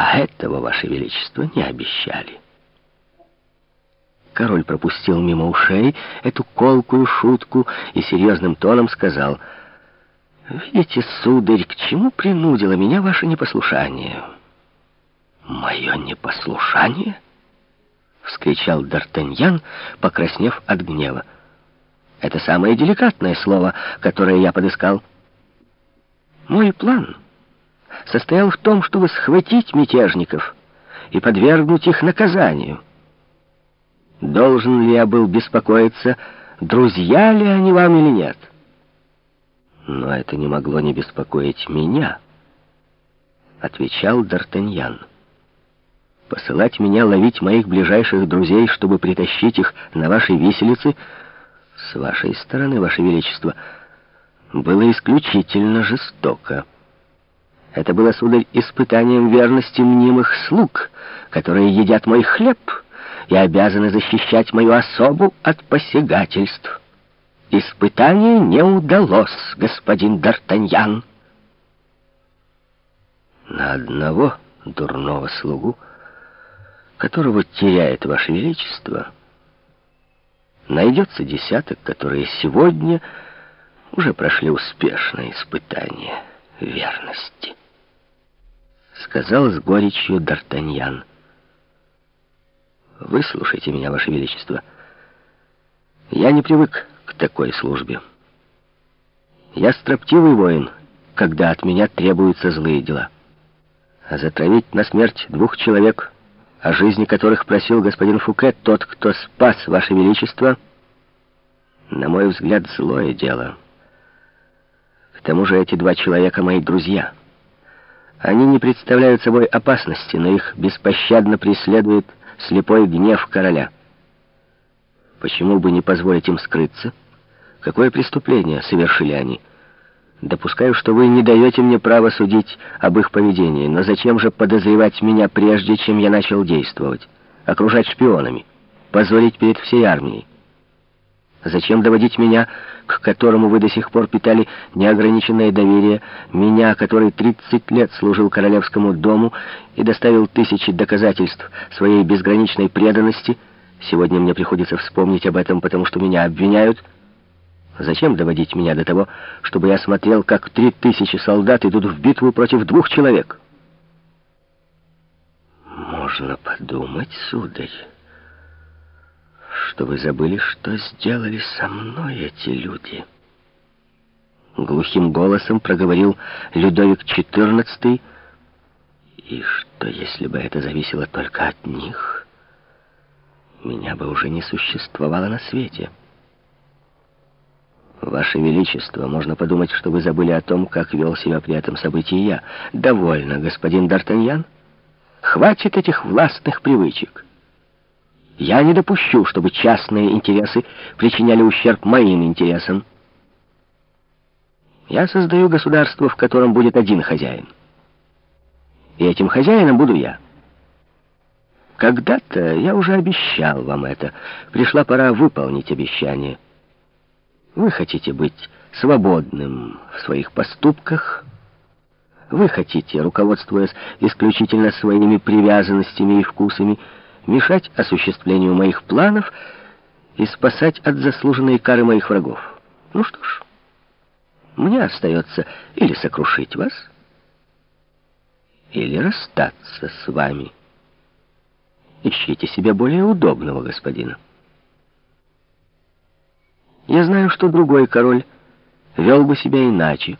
А этого, Ваше Величество, не обещали. Король пропустил мимо ушей эту колкую шутку и серьезным тоном сказал, «Видите, сударь, к чему принудило меня ваше непослушание?» «Мое непослушание?» — вскричал Д'Артаньян, покраснев от гнева. «Это самое деликатное слово, которое я подыскал. Мой план состоял в том, чтобы схватить мятежников и подвергнуть их наказанию. Должен ли я был беспокоиться, друзья ли они вам или нет? Но это не могло не беспокоить меня, — отвечал Д'Артаньян. Посылать меня ловить моих ближайших друзей, чтобы притащить их на вашей виселице, с вашей стороны, ваше величество, было исключительно жестоко. Это было, сударь, испытанием верности мнимых слуг, которые едят мой хлеб и обязаны защищать мою особу от посягательств. Испытание не удалось, господин Д'Артаньян. На одного дурного слугу, которого теряет Ваше Величество, найдется десяток, которые сегодня уже прошли успешное испытание верности. Сказал с горечью Д'Артаньян. Выслушайте меня, Ваше Величество. Я не привык к такой службе. Я строптивый воин, когда от меня требуются злые дела. А затравить на смерть двух человек, о жизни которых просил господин Фуке, тот, кто спас Ваше Величество, на мой взгляд, злое дело. К тому же эти два человека мои друзья. Они не представляют собой опасности, но их беспощадно преследует слепой гнев короля. Почему бы не позволить им скрыться? Какое преступление совершили они? Допускаю, что вы не даете мне права судить об их поведении, но зачем же подозревать меня прежде, чем я начал действовать? Окружать шпионами? Позволить перед всей армией? Зачем доводить меня, к которому вы до сих пор питали неограниченное доверие, меня, который 30 лет служил королевскому дому и доставил тысячи доказательств своей безграничной преданности? Сегодня мне приходится вспомнить об этом, потому что меня обвиняют. Зачем доводить меня до того, чтобы я смотрел, как три тысячи солдат идут в битву против двух человек? Можно подумать, сударь что вы забыли, что сделали со мной эти люди. Глухим голосом проговорил Людовик XIV, и что, если бы это зависело только от них, меня бы уже не существовало на свете. Ваше Величество, можно подумать, что вы забыли о том, как вел себя при этом событии я. Довольно, господин Д'Артаньян. Хватит этих властных привычек. Я не допущу, чтобы частные интересы причиняли ущерб моим интересам. Я создаю государство, в котором будет один хозяин. И этим хозяином буду я. Когда-то я уже обещал вам это. Пришла пора выполнить обещание. Вы хотите быть свободным в своих поступках. Вы хотите, руководствуясь исключительно своими привязанностями и вкусами, мешать осуществлению моих планов и спасать от заслуженной кары моих врагов. Ну что ж, мне остается или сокрушить вас, или расстаться с вами. Ищите себе более удобного господина. Я знаю, что другой король вел бы себя иначе,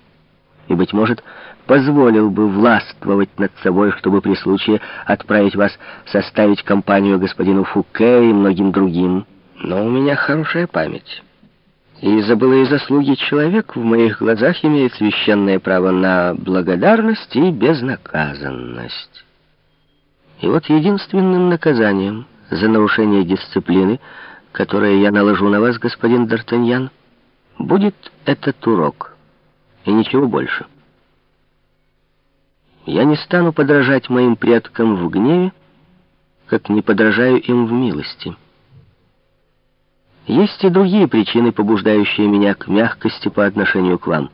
и, быть может, позволил бы властвовать над собой, чтобы при случае отправить вас составить компанию господину Фуке и многим другим. Но у меня хорошая память. И за былые заслуги человек в моих глазах имеет священное право на благодарность и безнаказанность. И вот единственным наказанием за нарушение дисциплины, которое я наложу на вас, господин Д'Артаньян, будет этот урок, и ничего больше. Я не стану подражать моим предкам в гневе, как не подражаю им в милости. Есть и другие причины, побуждающие меня к мягкости по отношению к вам.